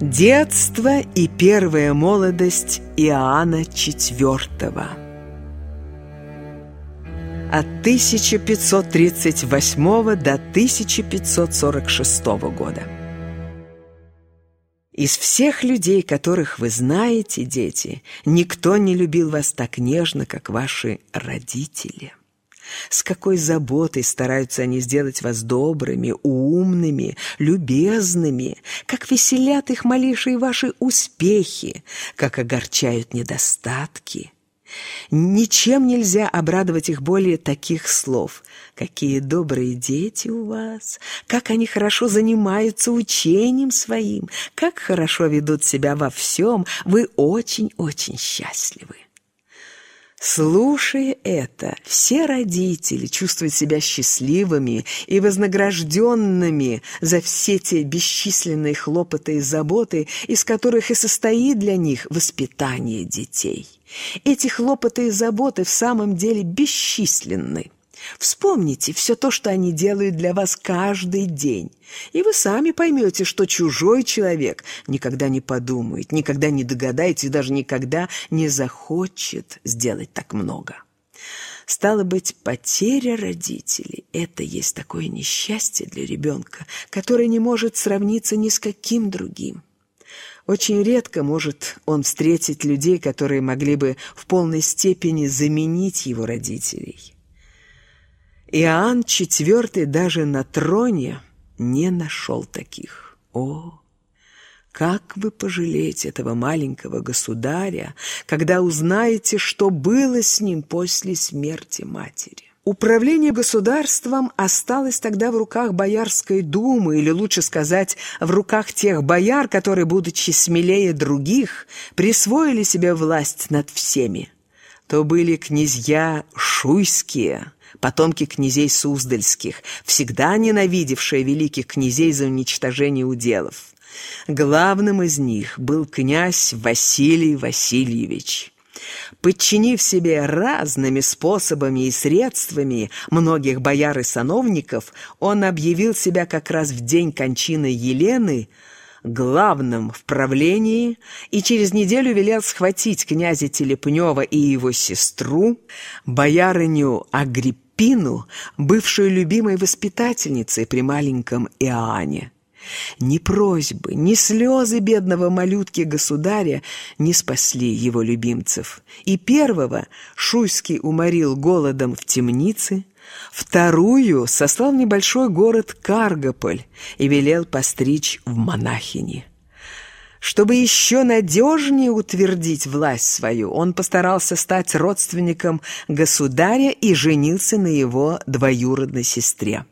Детство и первая молодость Иоанна IV От 1538 до 1546 года. Из всех людей, которых вы знаете, дети, никто не любил вас так нежно, как ваши родители – с какой заботой стараются они сделать вас добрыми, умными, любезными, как веселят их малейшие ваши успехи, как огорчают недостатки. Ничем нельзя обрадовать их более таких слов. Какие добрые дети у вас, как они хорошо занимаются учением своим, как хорошо ведут себя во всем, вы очень-очень счастливы. Слушая это, все родители чувствуют себя счастливыми и вознагражденными за все те бесчисленные хлопоты и заботы, из которых и состоит для них воспитание детей. Эти хлопоты и заботы в самом деле бесчисленны. Вспомните все то, что они делают для вас каждый день, и вы сами поймете, что чужой человек никогда не подумает, никогда не догадается и даже никогда не захочет сделать так много. Стало быть, потеря родителей – это есть такое несчастье для ребенка, которое не может сравниться ни с каким другим. Очень редко может он встретить людей, которые могли бы в полной степени заменить его родителей. Иоанн IV даже на троне не нашел таких. О, как вы пожалеете этого маленького государя, когда узнаете, что было с ним после смерти матери. Управление государством осталось тогда в руках Боярской думы, или лучше сказать, в руках тех бояр, которые, будучи смелее других, присвоили себе власть над всеми. То были князья шуйские, потомки князей Суздальских, всегда ненавидевшие великих князей за уничтожение уделов. Главным из них был князь Василий Васильевич. Подчинив себе разными способами и средствами многих бояр и сановников, он объявил себя как раз в день кончины Елены главным в правлении и через неделю велел схватить князя Телепнева и его сестру, боярыню Агриппину, Пину, бывшую любимой воспитательницей при маленьком Иоанне. Ни просьбы, ни слезы бедного малютки-государя не спасли его любимцев. И первого Шуйский уморил голодом в темнице, вторую сослал в небольшой город Каргополь и велел постричь в монахини. Чтобы еще надежнее утвердить власть свою, он постарался стать родственником государя и женился на его двоюродной сестре.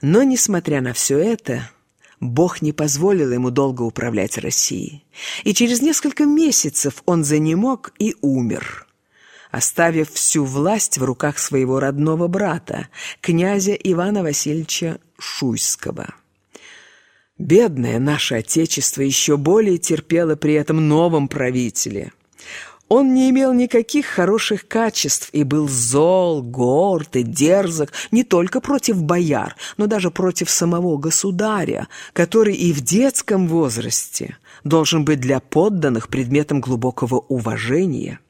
Но, несмотря на все это, Бог не позволил ему долго управлять Россией, и через несколько месяцев он занемог и умер, оставив всю власть в руках своего родного брата, князя Ивана Васильевича Шуйского. Бедное наше Отечество еще более терпело при этом новом правителе. Он не имел никаких хороших качеств и был зол, горд и дерзок не только против бояр, но даже против самого государя, который и в детском возрасте должен быть для подданных предметом глубокого уважения.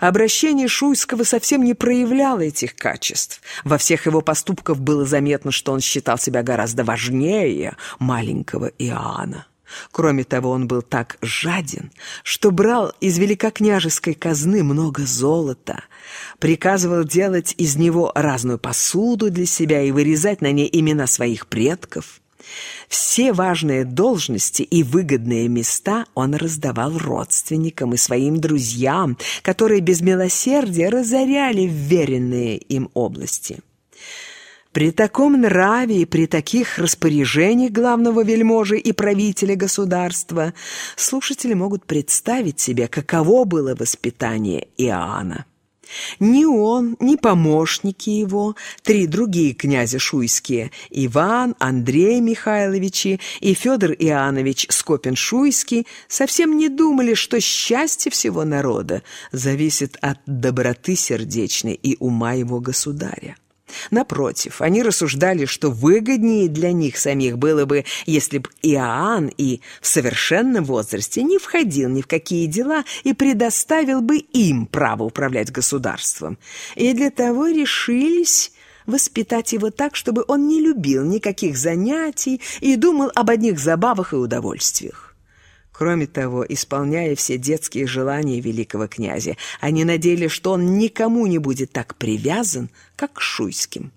Обращение Шуйского совсем не проявляло этих качеств. Во всех его поступках было заметно, что он считал себя гораздо важнее маленького Иоанна. Кроме того, он был так жаден, что брал из великокняжеской казны много золота, приказывал делать из него разную посуду для себя и вырезать на ней имена своих предков. Все важные должности и выгодные места он раздавал родственникам и своим друзьям, которые без милосердия разоряли вверенные им области. При таком нраве и при таких распоряжениях главного вельможи и правителя государства слушатели могут представить себе, каково было воспитание Иоанна. Ни он, ни помощники его, три другие князя шуйские, Иван, Андрей Михайловичи и Федор Иоаннович Скопин-Шуйский, совсем не думали, что счастье всего народа зависит от доброты сердечной и ума его государя. Напротив, они рассуждали, что выгоднее для них самих было бы, если бы Иоанн и в совершенном возрасте не входил ни в какие дела и предоставил бы им право управлять государством. И для того решились воспитать его так, чтобы он не любил никаких занятий и думал об одних забавах и удовольствиях. Кроме того, исполняя все детские желания великого князя, они надеялись, что он никому не будет так привязан, как Шуйским.